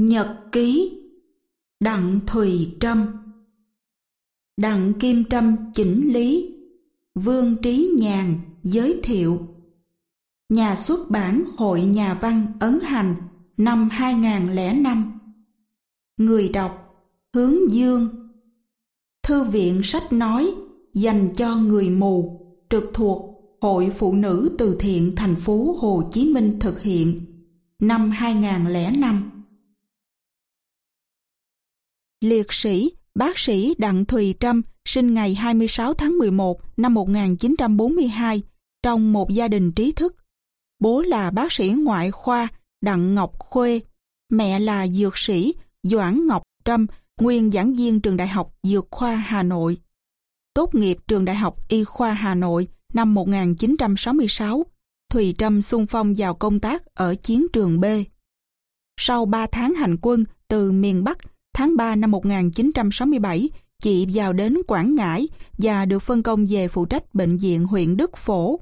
Nhật ký. Đặng Thùy Trâm. Đặng Kim Trâm chỉnh lý. Vương Trí Nhàn giới thiệu. Nhà xuất bản Hội Nhà văn Ấn Hành, năm 2005 Người đọc, Hướng Dương. Thư viện sách nói, dành cho người mù, trực thuộc Hội Phụ nữ Từ thiện thành phố Hồ Chí Minh thực hiện, năm 2005 Liệt sĩ, bác sĩ Đặng Thùy Trâm sinh ngày 26 tháng 11 năm 1942 trong một gia đình trí thức. Bố là bác sĩ ngoại khoa Đặng Ngọc Khuê, mẹ là dược sĩ Doãn Ngọc Trâm, nguyên giảng viên trường Đại học Dược khoa Hà Nội. Tốt nghiệp trường Đại học Y khoa Hà Nội năm 1966, Thùy Trâm xung phong vào công tác ở chiến trường B. Sau 3 tháng hành quân từ miền Bắc tháng 3 năm 1967, chị vào đến Quảng Ngãi và được phân công về phụ trách bệnh viện huyện Đức Phổ,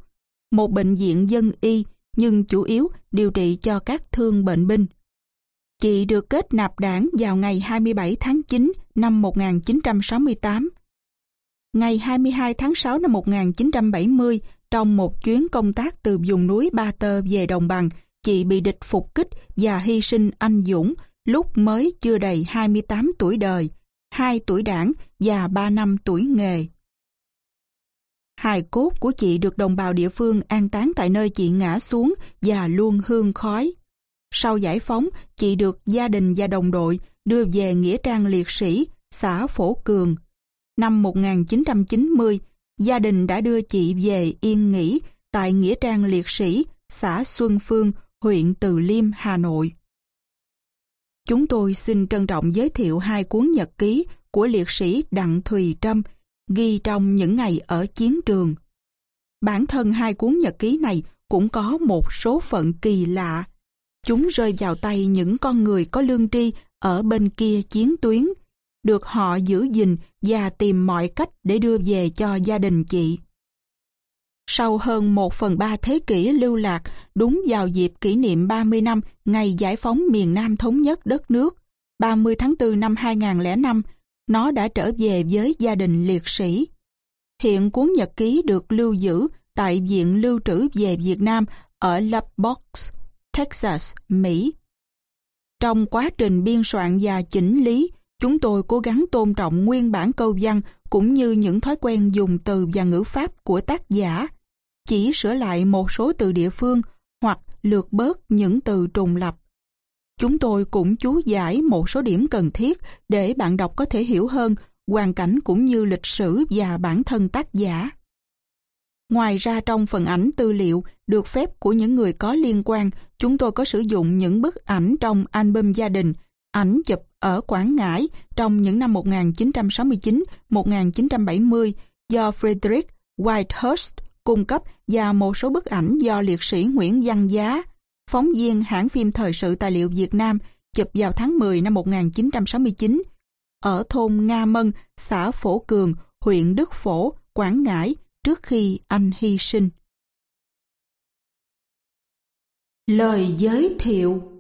một bệnh viện dân y nhưng chủ yếu điều trị cho các thương bệnh binh. Chị được kết nạp đảng vào ngày 27 tháng 9 năm 1968. Ngày 22 tháng 6 năm 1970, trong một chuyến công tác từ vùng núi Ba Tơ về Đồng Bằng, chị bị địch phục kích và hy sinh anh dũng lúc mới chưa đầy 28 tuổi đời, 2 tuổi đảng và 3 năm tuổi nghề. Hài cốt của chị được đồng bào địa phương an táng tại nơi chị ngã xuống và luôn hương khói. Sau giải phóng, chị được gia đình và đồng đội đưa về Nghĩa trang liệt sĩ, xã Phổ Cường. Năm 1990, gia đình đã đưa chị về yên nghỉ tại Nghĩa trang liệt sĩ, xã Xuân Phương, huyện Từ Liêm, Hà Nội. Chúng tôi xin trân trọng giới thiệu hai cuốn nhật ký của liệt sĩ Đặng Thùy Trâm ghi trong những ngày ở chiến trường. Bản thân hai cuốn nhật ký này cũng có một số phận kỳ lạ. Chúng rơi vào tay những con người có lương tri ở bên kia chiến tuyến, được họ giữ gìn và tìm mọi cách để đưa về cho gia đình chị. Sau hơn một phần ba thế kỷ lưu lạc, đúng vào dịp kỷ niệm 30 năm ngày giải phóng miền Nam thống nhất đất nước, 30 tháng 4 năm 2005, nó đã trở về với gia đình liệt sĩ. Hiện cuốn nhật ký được lưu giữ tại Viện Lưu trữ về Việt Nam ở Lubbock, Texas, Mỹ. Trong quá trình biên soạn và chỉnh lý, chúng tôi cố gắng tôn trọng nguyên bản câu văn cũng như những thói quen dùng từ và ngữ pháp của tác giả chỉ sửa lại một số từ địa phương hoặc lược bớt những từ trùng lập. Chúng tôi cũng chú giải một số điểm cần thiết để bạn đọc có thể hiểu hơn hoàn cảnh cũng như lịch sử và bản thân tác giả. Ngoài ra trong phần ảnh tư liệu được phép của những người có liên quan, chúng tôi có sử dụng những bức ảnh trong album gia đình, ảnh chụp ở Quảng Ngãi trong những năm 1969-1970 do Frederick Whitehurst cung cấp và một số bức ảnh do liệt sĩ Nguyễn Văn Giá, phóng viên hãng phim thời sự tài liệu Việt Nam, chụp vào tháng 10 năm 1969 ở thôn Nga Mân, xã Phổ Cường, huyện Đức Phổ, Quảng Ngãi trước khi anh hy sinh. Lời giới thiệu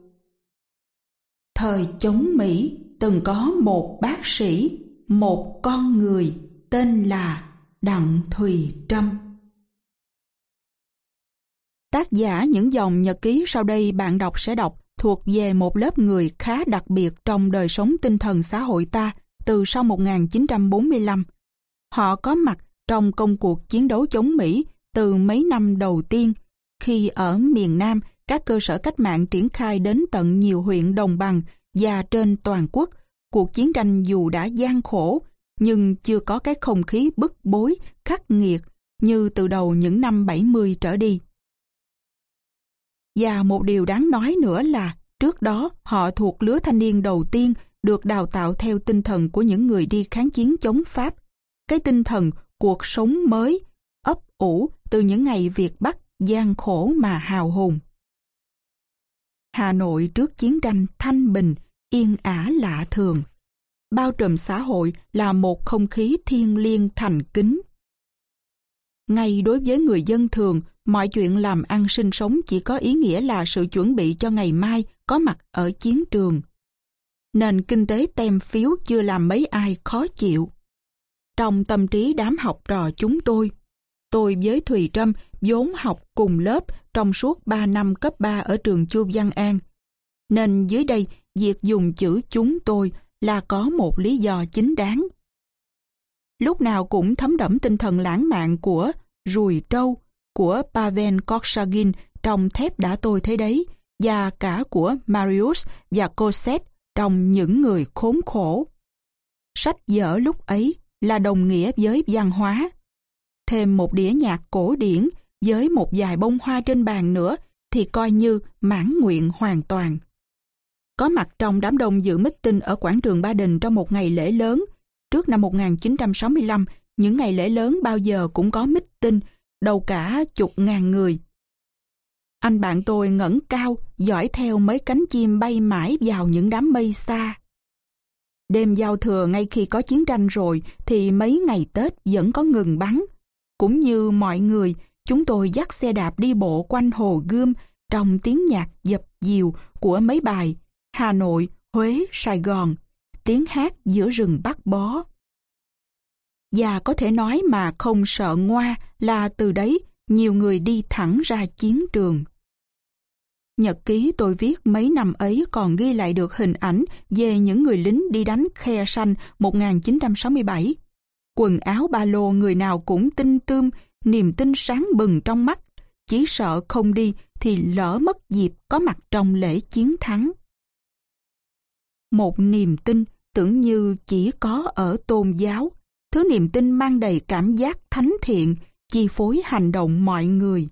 Thời chống Mỹ từng có một bác sĩ, một con người tên là Đặng Thùy Trâm. Tác giả những dòng nhật ký sau đây bạn đọc sẽ đọc thuộc về một lớp người khá đặc biệt trong đời sống tinh thần xã hội ta từ sau 1945. Họ có mặt trong công cuộc chiến đấu chống Mỹ từ mấy năm đầu tiên, khi ở miền Nam các cơ sở cách mạng triển khai đến tận nhiều huyện đồng bằng và trên toàn quốc, cuộc chiến tranh dù đã gian khổ, nhưng chưa có cái không khí bức bối, khắc nghiệt như từ đầu những năm 70 trở đi. Và một điều đáng nói nữa là trước đó họ thuộc lứa thanh niên đầu tiên được đào tạo theo tinh thần của những người đi kháng chiến chống Pháp. Cái tinh thần cuộc sống mới, ấp ủ từ những ngày Việt Bắc gian khổ mà hào hùng. Hà Nội trước chiến tranh thanh bình, yên ả lạ thường. Bao trùm xã hội là một không khí thiêng liêng thành kính. Ngay đối với người dân thường, Mọi chuyện làm ăn sinh sống chỉ có ý nghĩa là sự chuẩn bị cho ngày mai có mặt ở chiến trường. nền kinh tế tem phiếu chưa làm mấy ai khó chịu. Trong tâm trí đám học trò chúng tôi, tôi với Thùy Trâm vốn học cùng lớp trong suốt 3 năm cấp 3 ở trường Chu Văn An. Nên dưới đây, việc dùng chữ chúng tôi là có một lý do chính đáng. Lúc nào cũng thấm đẫm tinh thần lãng mạn của Rùi Trâu, của Pavel Korsagin trong thép đã tôi thấy đấy, và cả của Marius và Cosette trong những người khốn khổ. Sách vở lúc ấy là đồng nghĩa với văn hóa. Thêm một đĩa nhạc cổ điển với một vài bông hoa trên bàn nữa thì coi như mãn nguyện hoàn toàn. Có mặt trong đám đông dự meeting ở quảng trường Ba Đình trong một ngày lễ lớn. Trước năm 1965, những ngày lễ lớn bao giờ cũng có meeting, đầu cả chục ngàn người. Anh bạn tôi ngẩng cao, dõi theo mấy cánh chim bay mãi vào những đám mây xa. Đêm giao thừa ngay khi có chiến tranh rồi thì mấy ngày Tết vẫn có ngừng bắn. Cũng như mọi người, chúng tôi dắt xe đạp đi bộ quanh hồ Gươm trong tiếng nhạc dập dìu của mấy bài Hà Nội, Huế, Sài Gòn, tiếng hát giữa rừng Bắc Bó. Và có thể nói mà không sợ ngoa là từ đấy nhiều người đi thẳng ra chiến trường. Nhật ký tôi viết mấy năm ấy còn ghi lại được hình ảnh về những người lính đi đánh khe sanh 1967. Quần áo ba lô người nào cũng tinh tươm, niềm tin sáng bừng trong mắt. Chỉ sợ không đi thì lỡ mất dịp có mặt trong lễ chiến thắng. Một niềm tin tưởng như chỉ có ở tôn giáo, thứ niềm tin mang đầy cảm giác thánh thiện, chi phối hành động mọi người.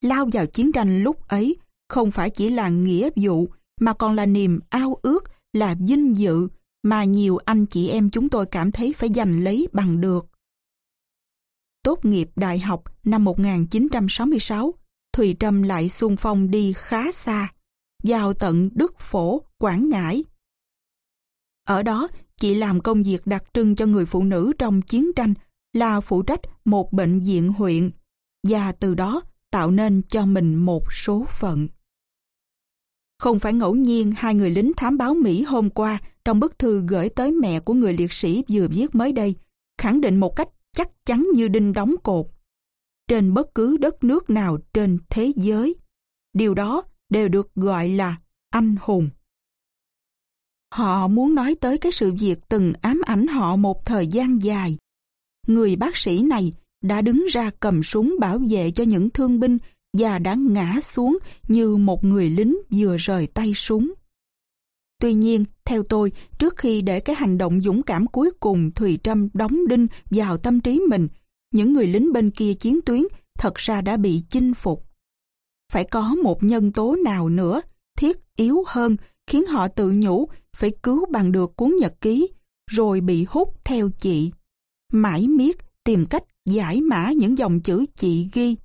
Lao vào chiến tranh lúc ấy không phải chỉ là nghĩa vụ mà còn là niềm ao ước, là vinh dự mà nhiều anh chị em chúng tôi cảm thấy phải giành lấy bằng được. Tốt nghiệp đại học năm 1966, Thùy Trâm lại xung phong đi khá xa, vào tận Đức Phổ, Quảng Ngãi. Ở đó, chị làm công việc đặc trưng cho người phụ nữ trong chiến tranh là phụ trách một bệnh viện huyện và từ đó tạo nên cho mình một số phận. Không phải ngẫu nhiên hai người lính thám báo Mỹ hôm qua trong bức thư gửi tới mẹ của người liệt sĩ vừa viết mới đây, khẳng định một cách chắc chắn như đinh đóng cột. Trên bất cứ đất nước nào trên thế giới, điều đó đều được gọi là anh hùng. Họ muốn nói tới cái sự việc từng ám ảnh họ một thời gian dài. Người bác sĩ này đã đứng ra cầm súng bảo vệ cho những thương binh và đã ngã xuống như một người lính vừa rời tay súng. Tuy nhiên, theo tôi, trước khi để cái hành động dũng cảm cuối cùng Thùy Trâm đóng đinh vào tâm trí mình, những người lính bên kia chiến tuyến thật ra đã bị chinh phục. Phải có một nhân tố nào nữa, thiết yếu hơn, khiến họ tự nhủ phải cứu bằng được cuốn nhật ký, rồi bị hút theo chị. Mãi miết tìm cách giải mã những dòng chữ chị ghi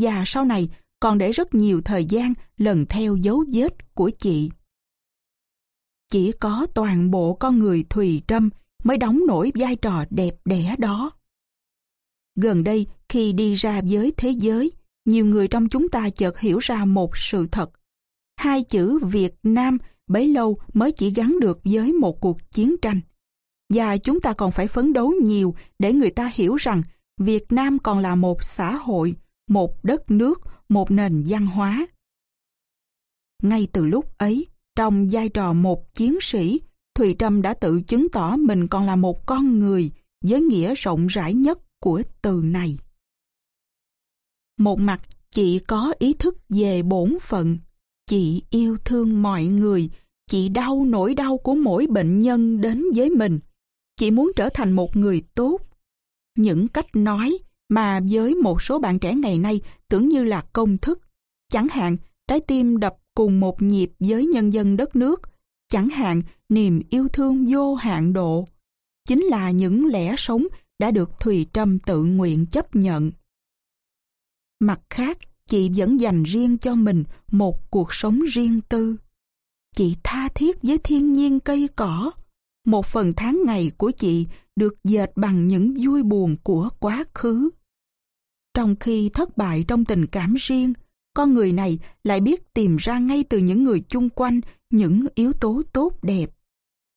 và sau này còn để rất nhiều thời gian lần theo dấu vết của chị. Chỉ có toàn bộ con người Thùy Trâm mới đóng nổi vai trò đẹp đẽ đó. Gần đây, khi đi ra với thế giới, nhiều người trong chúng ta chợt hiểu ra một sự thật. Hai chữ Việt Nam bấy lâu mới chỉ gắn được với một cuộc chiến tranh. Và chúng ta còn phải phấn đấu nhiều để người ta hiểu rằng Việt Nam còn là một xã hội, một đất nước, một nền văn hóa. Ngay từ lúc ấy, trong vai trò một chiến sĩ, Thùy Trâm đã tự chứng tỏ mình còn là một con người với nghĩa rộng rãi nhất của từ này. Một mặt, chị có ý thức về bổn phận, chị yêu thương mọi người, chị đau nỗi đau của mỗi bệnh nhân đến với mình. Chị muốn trở thành một người tốt. Những cách nói, mà với một số bạn trẻ ngày nay tưởng như là công thức. Chẳng hạn, trái tim đập cùng một nhịp với nhân dân đất nước. Chẳng hạn, niềm yêu thương vô hạn độ. Chính là những lẽ sống đã được Thùy Trâm tự nguyện chấp nhận. Mặt khác, chị vẫn dành riêng cho mình một cuộc sống riêng tư. Chị tha thiết với thiên nhiên cây cỏ. Một phần tháng ngày của chị được dệt bằng những vui buồn của quá khứ. Trong khi thất bại trong tình cảm riêng, con người này lại biết tìm ra ngay từ những người chung quanh những yếu tố tốt đẹp.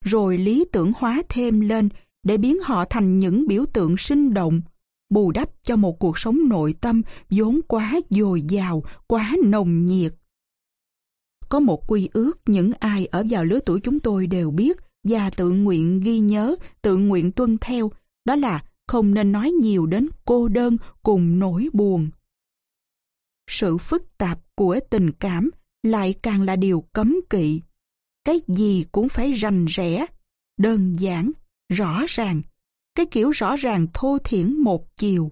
rồi lý tưởng hóa thêm lên để biến họ thành những biểu tượng sinh động, bù đắp cho một cuộc sống nội tâm vốn quá dồi dào, quá nồng nhiệt. Có một quy ước những ai ở vào lứa tuổi chúng tôi đều biết và tự nguyện ghi nhớ, tự nguyện tuân theo, đó là không nên nói nhiều đến cô đơn cùng nỗi buồn. Sự phức tạp của tình cảm lại càng là điều cấm kỵ. Cái gì cũng phải rành rẽ, đơn giản, rõ ràng, cái kiểu rõ ràng thô thiển một chiều.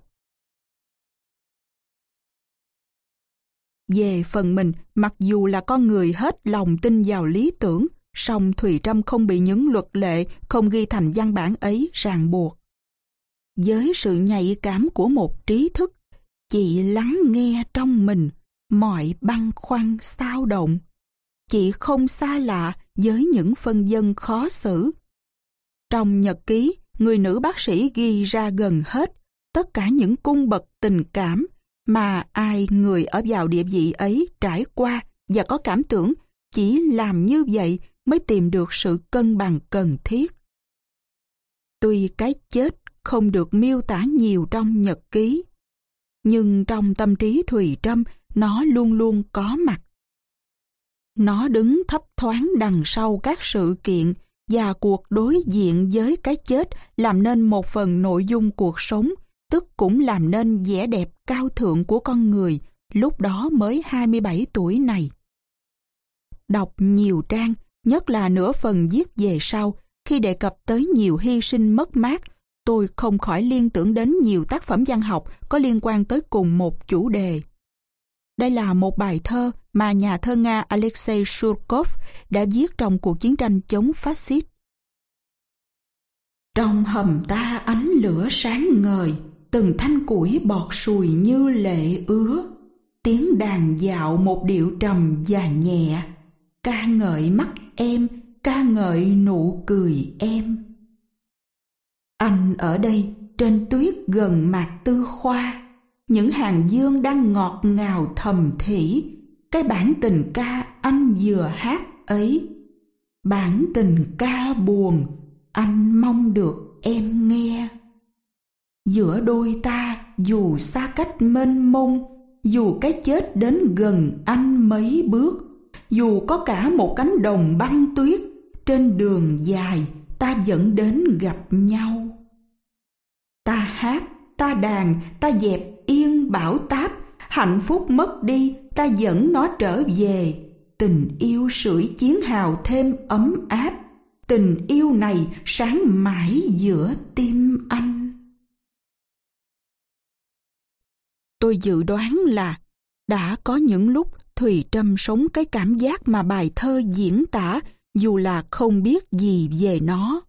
Về phần mình, mặc dù là con người hết lòng tin vào lý tưởng, song Thùy Trâm không bị những luật lệ không ghi thành văn bản ấy ràng buộc. Với sự nhạy cảm của một trí thức, chị lắng nghe trong mình mọi băn khoăn sao động. Chị không xa lạ với những phân dân khó xử. Trong nhật ký, người nữ bác sĩ ghi ra gần hết tất cả những cung bậc tình cảm mà ai người ở vào địa vị ấy trải qua và có cảm tưởng chỉ làm như vậy mới tìm được sự cân bằng cần thiết. Tuy cái chết không được miêu tả nhiều trong nhật ký, nhưng trong tâm trí Thùy Trâm nó luôn luôn có mặt. Nó đứng thấp thoáng đằng sau các sự kiện và cuộc đối diện với cái chết làm nên một phần nội dung cuộc sống, tức cũng làm nên vẻ đẹp cao thượng của con người lúc đó mới 27 tuổi này. Đọc nhiều trang, nhất là nửa phần viết về sau, khi đề cập tới nhiều hy sinh mất mát, tôi không khỏi liên tưởng đến nhiều tác phẩm văn học có liên quan tới cùng một chủ đề. Đây là một bài thơ mà nhà thơ Nga Alexei Shurkov đã viết trong cuộc chiến tranh chống phát xít. Trong hầm ta ánh lửa sáng ngời, từng thanh củi bọt sùi như lệ ứa. Tiếng đàn dạo một điệu trầm và nhẹ, ca ngợi mắt em, ca ngợi nụ cười em. Anh ở đây, trên tuyết gần mạc tư khoa, những hàng dương đang ngọt ngào thầm thỉ. Cái bản tình ca anh vừa hát ấy. Bản tình ca buồn anh mong được em nghe. Giữa đôi ta dù xa cách mênh mông dù cái chết đến gần anh mấy bước dù có cả một cánh đồng băng tuyết, trên đường dài ta vẫn đến gặp nhau. Ta hát, ta đàn, ta dẹp yên bảo táp. Hạnh phúc mất đi, ta dẫn nó trở về. Tình yêu sưởi chiến hào thêm ấm áp. Tình yêu này sáng mãi giữa tim anh. Tôi dự đoán là đã có những lúc thùy trâm sống cái cảm giác mà bài thơ diễn tả dù là không biết gì về nó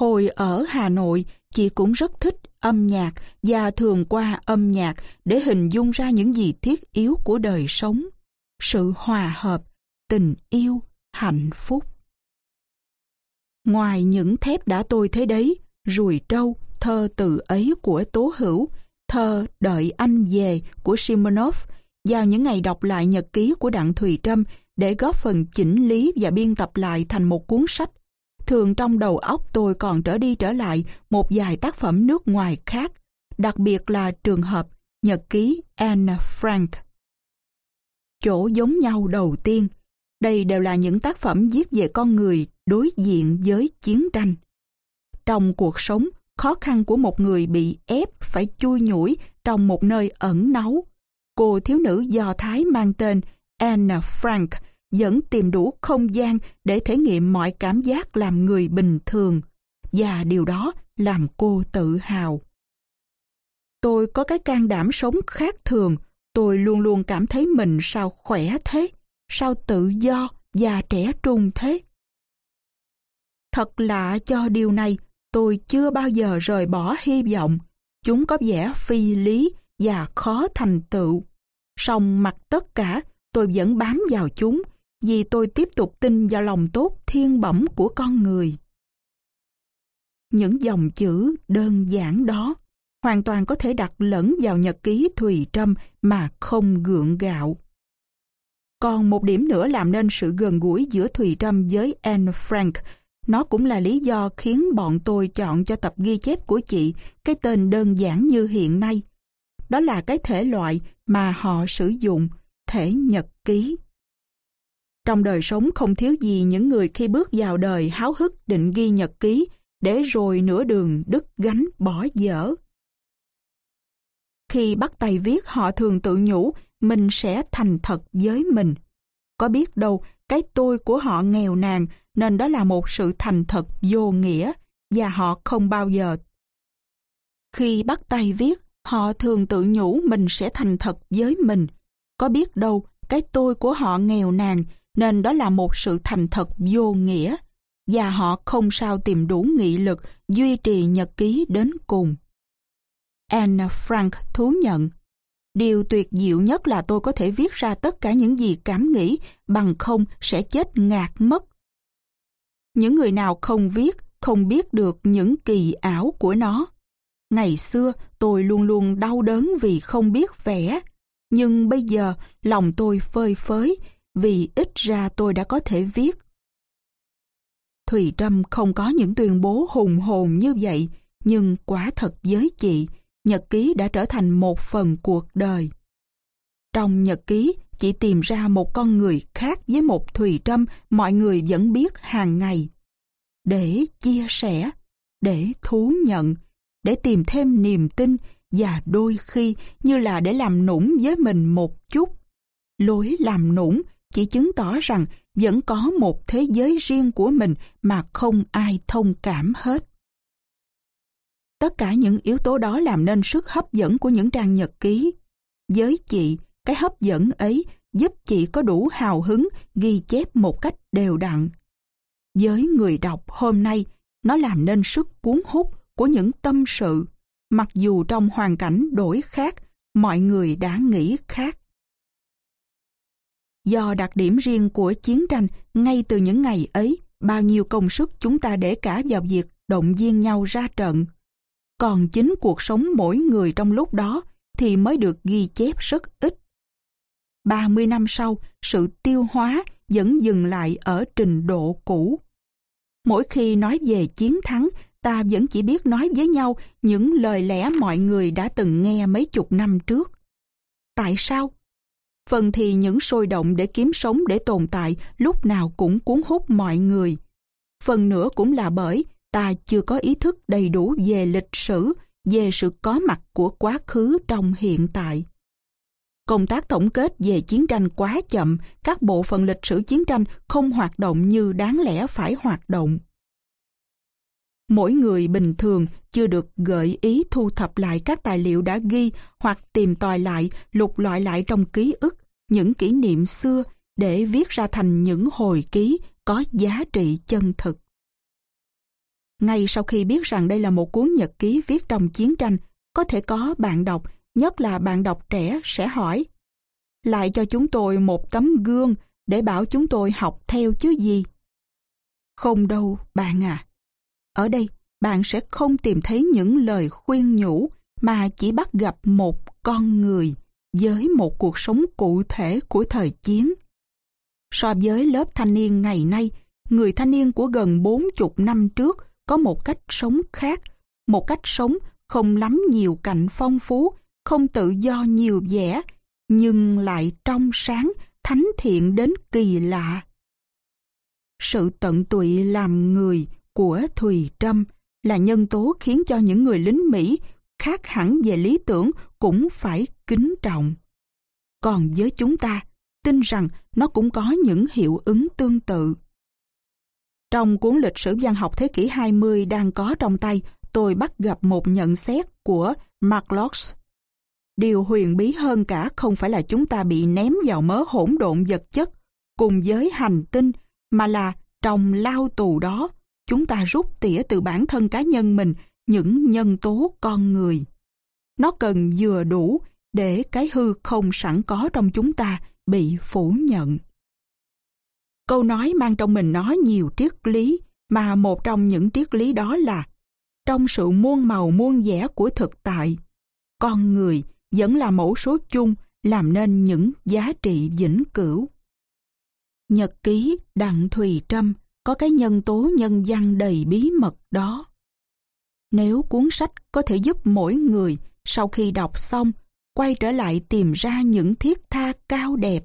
hồi ở hà nội chị cũng rất thích âm nhạc và thường qua âm nhạc để hình dung ra những gì thiết yếu của đời sống, sự hòa hợp, tình yêu, hạnh phúc. Ngoài những thép đã tôi thế đấy, Rùi Trâu, thơ từ ấy của Tố Hữu, thơ Đợi anh về của Simonov, vào những ngày đọc lại nhật ký của Đặng Thùy Trâm để góp phần chỉnh lý và biên tập lại thành một cuốn sách Thường trong đầu óc tôi còn trở đi trở lại một vài tác phẩm nước ngoài khác, đặc biệt là trường hợp Nhật ký Anne Frank. Chỗ giống nhau đầu tiên, đây đều là những tác phẩm viết về con người đối diện với chiến tranh. Trong cuộc sống, khó khăn của một người bị ép phải chui nhủi trong một nơi ẩn náu. Cô thiếu nữ Do Thái mang tên anna Frank vẫn tìm đủ không gian để thể nghiệm mọi cảm giác làm người bình thường và điều đó làm cô tự hào. Tôi có cái can đảm sống khác thường, tôi luôn luôn cảm thấy mình sao khỏe thế, sao tự do và trẻ trung thế. Thật lạ cho điều này, tôi chưa bao giờ rời bỏ hy vọng. Chúng có vẻ phi lý và khó thành tựu. Song mặt tất cả, tôi vẫn bám vào chúng vì tôi tiếp tục tin vào lòng tốt thiên bẩm của con người. Những dòng chữ đơn giản đó hoàn toàn có thể đặt lẫn vào nhật ký Thùy Trâm mà không gượng gạo. Còn một điểm nữa làm nên sự gần gũi giữa Thùy Trâm với Anne Frank Nó cũng là lý do khiến bọn tôi chọn cho tập ghi chép của chị cái tên đơn giản như hiện nay. Đó là cái thể loại mà họ sử dụng, thể nhật ký. Trong đời sống không thiếu gì những người khi bước vào đời háo hức định ghi nhật ký để rồi nửa đường đứt gánh bỏ dở. Khi bắt tay viết họ thường tự nhủ mình sẽ thành thật với mình. Có biết đâu cái tôi của họ nghèo nàn nên đó là một sự thành thật vô nghĩa và họ không bao giờ. Khi bắt tay viết, họ thường tự nhủ mình sẽ thành thật với mình. Có biết đâu, cái tôi của họ nghèo nàn, nên đó là một sự thành thật vô nghĩa và họ không sao tìm đủ nghị lực duy trì nhật ký đến cùng. Anne Frank thú nhận Điều tuyệt diệu nhất là tôi có thể viết ra tất cả những gì cảm nghĩ, bằng không sẽ chết ngạt mất. Những người nào không viết, không biết được những kỳ ảo của nó. Ngày xưa tôi luôn luôn đau đớn vì không biết vẽ, nhưng bây giờ lòng tôi phơi phới vì ít ra tôi đã có thể viết. Thùy Trâm không có những tuyên bố hùng hồn như vậy, nhưng quả thật với chị, nhật ký đã trở thành một phần cuộc đời. Trong nhật ký, chị tìm ra một con người khác với một Thùy Trâm mọi người vẫn biết hàng ngày. Để chia sẻ, để thú nhận, để tìm thêm niềm tin và đôi khi như là để làm nũng với mình một chút. Lối làm nũng chỉ chứng tỏ rằng vẫn có một thế giới riêng của mình mà không ai thông cảm hết. Tất cả những yếu tố đó làm nên sức hấp dẫn của những trang nhật ký. Với chị, cái hấp dẫn ấy giúp chị có đủ hào hứng ghi chép một cách đều đặn. Với người đọc hôm nay, nó làm nên sức cuốn hút của những tâm sự, mặc dù trong hoàn cảnh đổi khác, mọi người đã nghĩ khác. Do đặc điểm riêng của chiến tranh, ngay từ những ngày ấy, bao nhiêu công sức chúng ta để cả vào việc động viên nhau ra trận. Còn chính cuộc sống mỗi người trong lúc đó thì mới được ghi chép rất ít. 30 năm sau, sự tiêu hóa vẫn dừng lại ở trình độ cũ. Mỗi khi nói về chiến thắng, ta vẫn chỉ biết nói với nhau những lời lẽ mọi người đã từng nghe mấy chục năm trước. Tại sao? Phần thì những sôi động để kiếm sống để tồn tại lúc nào cũng cuốn hút mọi người. Phần nữa cũng là bởi ta chưa có ý thức đầy đủ về lịch sử, về sự có mặt của quá khứ trong hiện tại. Công tác tổng kết về chiến tranh quá chậm, các bộ phận lịch sử chiến tranh không hoạt động như đáng lẽ phải hoạt động. Mỗi người bình thường chưa được gợi ý thu thập lại các tài liệu đã ghi hoặc tìm tòi lại, lục loại lại trong ký ức, những kỷ niệm xưa để viết ra thành những hồi ký có giá trị chân thực. Ngay sau khi biết rằng đây là một cuốn nhật ký viết trong chiến tranh, có thể có bạn đọc, nhất là bạn đọc trẻ sẽ hỏi lại cho chúng tôi một tấm gương để bảo chúng tôi học theo chứ gì. Không đâu, bạn à. Ở đây, bạn sẽ không tìm thấy những lời khuyên nhủ mà chỉ bắt gặp một con người với một cuộc sống cụ thể của thời chiến. So với lớp thanh niên ngày nay, người thanh niên của gần bốn chục năm trước có một cách sống khác, một cách sống không lắm nhiều cạnh phong phú, không tự do nhiều vẻ, nhưng lại trong sáng, thánh thiện đến kỳ lạ. Sự tận tụy làm người của Thùy Trâm là nhân tố khiến cho những người lính Mỹ khác hẳn về lý tưởng cũng phải kính trọng. Còn với chúng ta, tin rằng nó cũng có những hiệu ứng tương tự. Trong cuốn lịch sử văn học thế kỷ 20 đang có trong tay, tôi bắt gặp một nhận xét của Mark Locks. Điều huyền bí hơn cả không phải là chúng ta bị ném vào mớ hỗn độn vật chất cùng với hành tinh, mà là trong lao tù đó, chúng ta rút tỉa từ bản thân cá nhân mình những nhân tố con người. Nó cần vừa đủ để cái hư không sẵn có trong chúng ta bị phủ nhận. Câu nói mang trong mình nó nhiều triết lý, mà một trong những triết lý đó là trong sự muôn màu muôn vẻ của thực tại, con người vẫn là mẫu số chung làm nên những giá trị vĩnh cửu. Nhật ký Đặng Thùy Trâm có cái nhân tố nhân văn đầy bí mật đó. Nếu cuốn sách có thể giúp mỗi người, sau khi đọc xong, quay trở lại tìm ra những thiết tha cao đẹp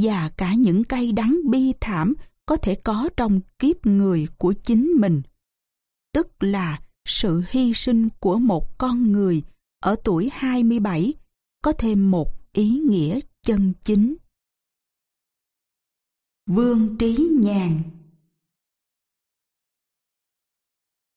và cả những cay đắng bi thảm có thể có trong kiếp người của chính mình. Tức là sự hy sinh của một con người ở tuổi 27 có thêm một ý nghĩa chân chính. Vương Trí Nhàn